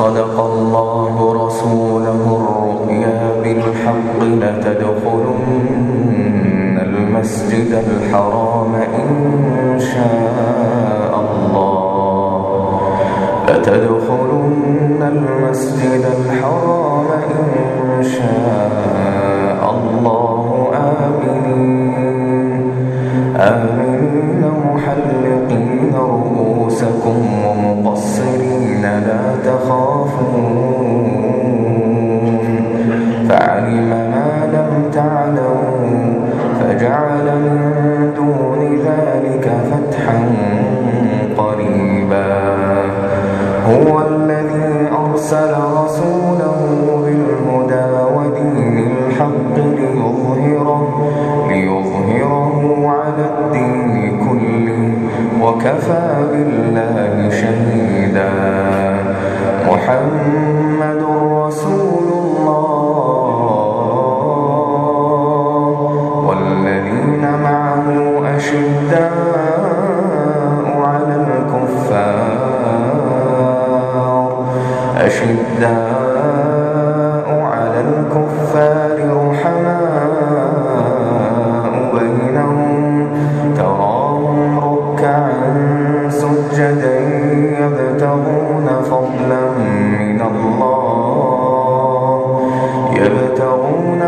صدق الله رسوله الرؤيا بالحق لتدخلن المسجد الحرام إن شاء الله. لتدخلن المسجد الحرام إن شاء الله. آمنين آمنين محلين جعل من دون ذلك فتحا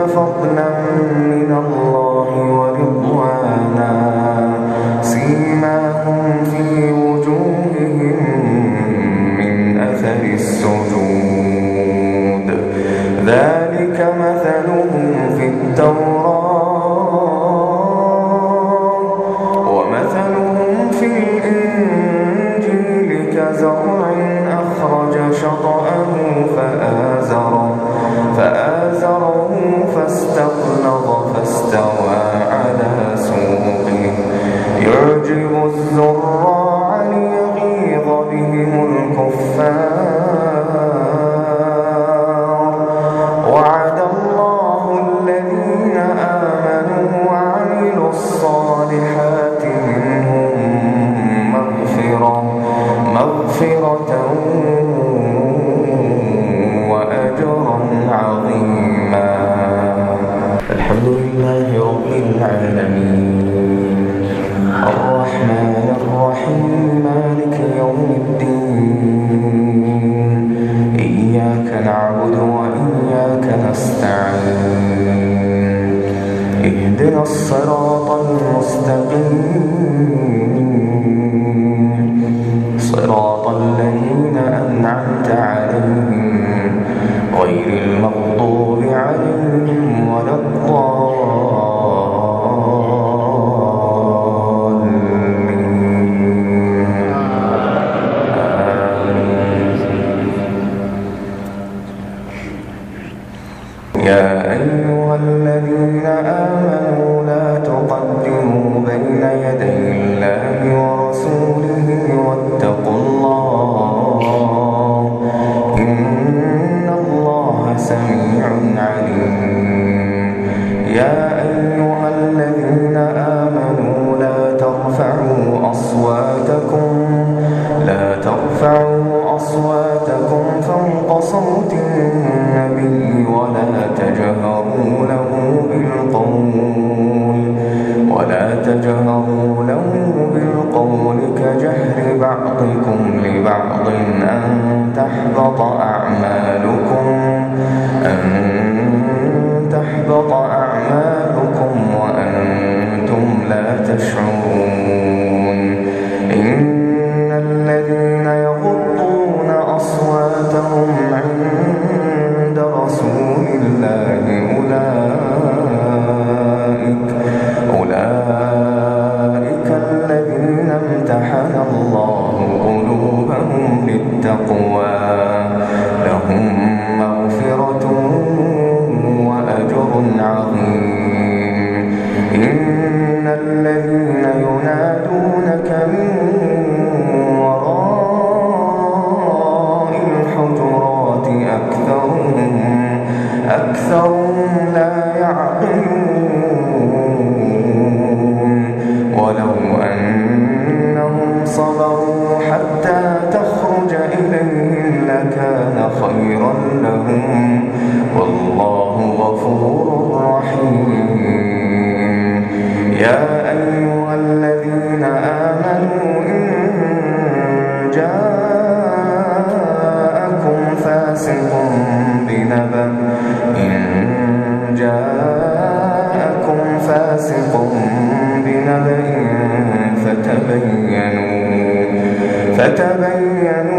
فضلا الصراط المستقيم صراط الذين أنعمت عليهم غير المغضوب عليهم ولا الضالين. يا أيها الذين Rob. لهم فاسق بنبأ فتبينوا فتبينوا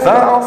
Sir